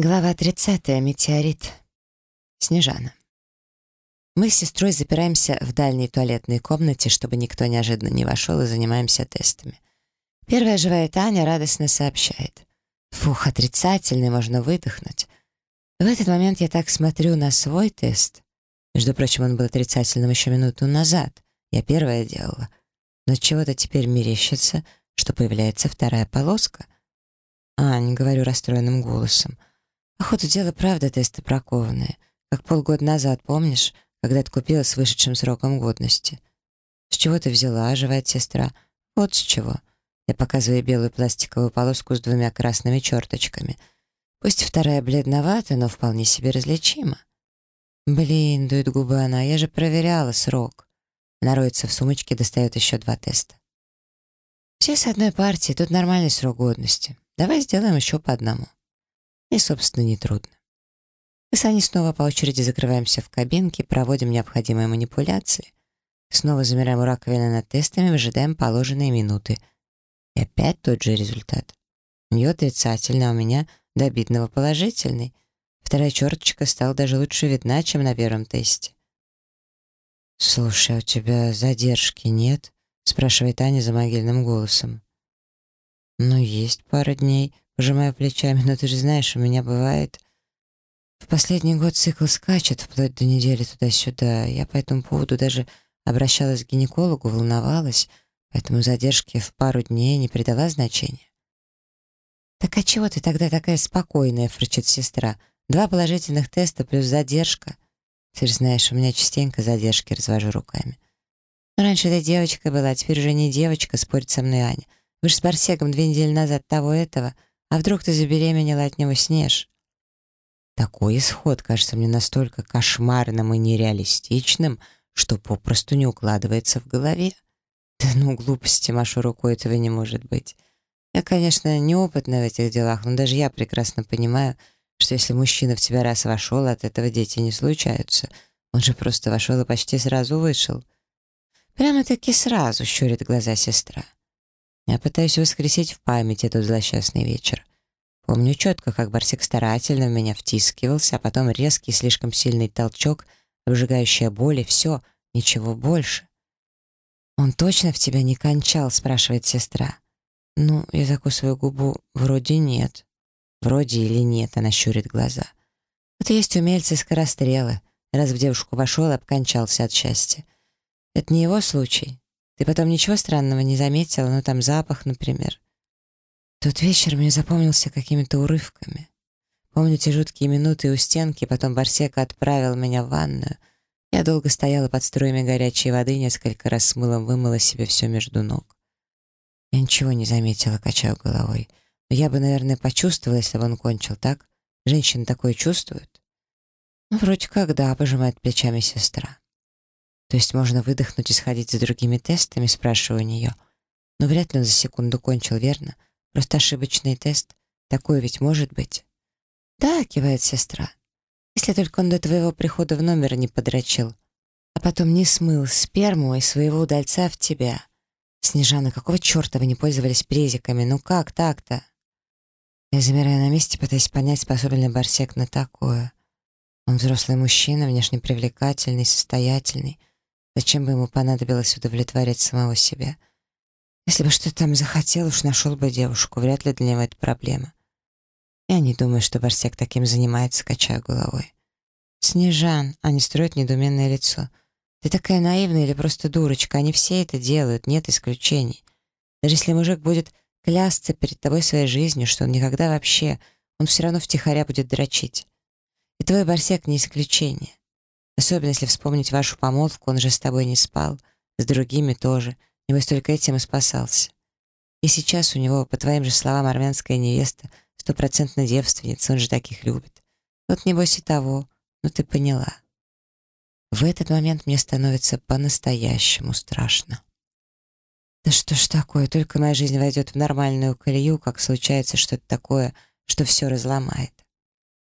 Глава 30. Метеорит. Снежана. Мы с сестрой запираемся в дальней туалетной комнате, чтобы никто неожиданно не вошел, и занимаемся тестами. Первая живая Таня радостно сообщает. Фух, отрицательный, можно выдохнуть. В этот момент я так смотрю на свой тест. Между прочим, он был отрицательным еще минуту назад. Я первая делала. Но чего-то теперь мерещится, что появляется вторая полоска. А, не говорю расстроенным голосом. Охоту дело правда тесты бракованные. Как полгода назад, помнишь, когда ты купила с вышедшим сроком годности? С чего ты взяла, живая сестра? Вот с чего. Я показываю белую пластиковую полоску с двумя красными черточками. Пусть вторая бледновата, но вполне себе различима. Блин, дует губы она, я же проверяла срок. Она роется в сумочке, достает еще два теста. Все с одной партии, тут нормальный срок годности. Давай сделаем еще по одному. И, собственно, нетрудно. Мы с Аней снова по очереди закрываемся в кабинке, проводим необходимые манипуляции, снова замираем у раковины над тестами, выжидаем положенные минуты. И опять тот же результат. У нее отрицательный, а у меня до обидного положительный. Вторая черточка стала даже лучше видна, чем на первом тесте. «Слушай, а у тебя задержки нет?» — спрашивает Аня за могильным голосом. «Ну, есть пара дней», Пожимаю плечами, но ты же знаешь, у меня бывает... В последний год цикл скачет вплоть до недели туда-сюда. Я по этому поводу даже обращалась к гинекологу, волновалась, поэтому задержки в пару дней не придала значения. «Так а чего ты тогда такая спокойная?» — фрычит сестра. «Два положительных теста плюс задержка». «Ты же знаешь, у меня частенько задержки», — развожу руками. «Но раньше ты девочка была, а теперь уже не девочка», — спорит со мной Аня. «Вы же с Барсегом две недели назад того-этого...» А вдруг ты забеременела от него, Снеж? Такой исход кажется мне настолько кошмарным и нереалистичным, что попросту не укладывается в голове. Да ну, глупости, машу рукой, этого не может быть. Я, конечно, неопытна в этих делах, но даже я прекрасно понимаю, что если мужчина в тебя раз вошел, от этого дети не случаются. Он же просто вошел и почти сразу вышел. Прямо-таки сразу щурит глаза сестра. Я пытаюсь воскресить в памяти этот злосчастный вечер. Помню четко, как Барсик старательно в меня втискивался, а потом резкий, слишком сильный толчок, обжигающая боль, и все, ничего больше. «Он точно в тебя не кончал?» — спрашивает сестра. «Ну, я закусываю губу. Вроде нет». «Вроде или нет», — она щурит глаза. «Вот есть умельцы-скорострелы. Раз в девушку вошел обкончался от счастья. Это не его случай. Ты потом ничего странного не заметила, ну там запах, например. Тот вечер мне запомнился какими-то урывками. Помню те жуткие минуты у стенки, потом Барсека отправил меня в ванную. Я долго стояла под струями горячей воды, несколько раз с мылом вымыла себе все между ног. Я ничего не заметила, качаю головой. Но я бы, наверное, почувствовала, если бы он кончил, так? Женщины такое чувствуют? Ну, вроде как да, пожимает плечами сестра. То есть можно выдохнуть и сходить за другими тестами, спрашиваю у нее. Но вряд ли он за секунду кончил, верно? Просто ошибочный тест. Такое ведь может быть. Да, кивает сестра. Если только он до твоего прихода в номер не подрочил. А потом не смыл сперму и своего удальца в тебя. Снежана, какого черта вы не пользовались презиками? Ну как так-то? Я замираю на месте, пытаясь понять, способен ли Барсек на такое. Он взрослый мужчина, внешне привлекательный, состоятельный. Зачем бы ему понадобилось удовлетворять самого себя? Если бы что-то там захотел, уж нашел бы девушку. Вряд ли для него это проблема. Я не думаю, что Барсек таким занимается, качаю головой. Снежан, они строят недуменное лицо. Ты такая наивная или просто дурочка? Они все это делают, нет исключений. Даже если мужик будет клясться перед тобой своей жизнью, что он никогда вообще, он все равно втихаря будет дрочить. И твой Барсек не исключение. Особенно, если вспомнить вашу помолвку, он же с тобой не спал, с другими тоже, небось только этим и спасался. И сейчас у него, по твоим же словам, армянская невеста, стопроцентно девственница, он же таких любит. Вот небось и того, ну ты поняла. В этот момент мне становится по-настоящему страшно. Да что ж такое, только моя жизнь войдет в нормальную колею, как случается что-то такое, что все разломает.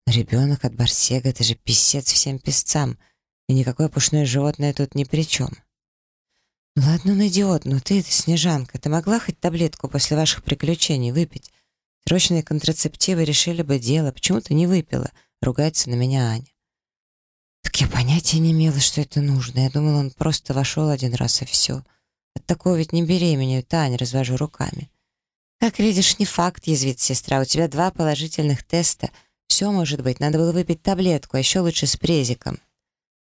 ребенок от Барсега — это же писец всем песцам — и никакое пушное животное тут ни при чем. Ладно, он идиот, но ты, ты, Снежанка, ты могла хоть таблетку после ваших приключений выпить? Срочные контрацептивы решили бы дело. Почему ты не выпила? Ругается на меня Аня. Так я понятия не имела, что это нужно. Я думала, он просто вошел один раз и все. От такого ведь не беременею, Таня, развожу руками. Как видишь, не факт, язвит сестра. У тебя два положительных теста. Все может быть. Надо было выпить таблетку, а еще лучше с презиком.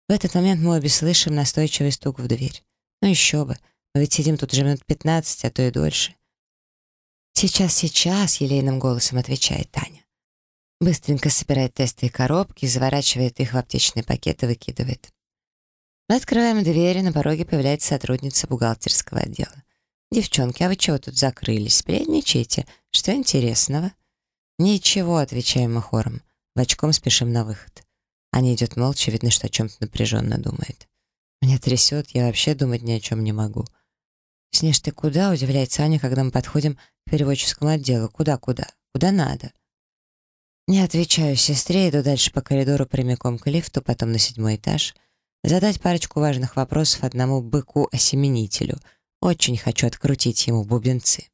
В этот момент мы обе слышим настойчивый стук в дверь. Ну еще бы. Мы ведь сидим тут уже минут пятнадцать, а то и дольше. «Сейчас, сейчас», — елейным голосом отвечает Таня. Быстренько собирает тесты и коробки, заворачивает их в аптечный пакет и выкидывает. Мы открываем дверь, и на пороге появляется сотрудница бухгалтерского отдела. «Девчонки, а вы чего тут закрылись? Сплетничаете? Что интересного?» «Ничего», — отвечаем мы хором. Очком спешим на выход. Аня идет молча, видно, что о чем-то напряженно думает. Меня трясет, я вообще думать ни о чем не могу. «Снеж, ты куда?» — удивляется Аня, когда мы подходим к переводческому отделу. «Куда-куда? Куда надо?» Не отвечаю сестре, иду дальше по коридору прямиком к лифту, потом на седьмой этаж. Задать парочку важных вопросов одному быку-осеменителю. Очень хочу открутить ему бубенцы.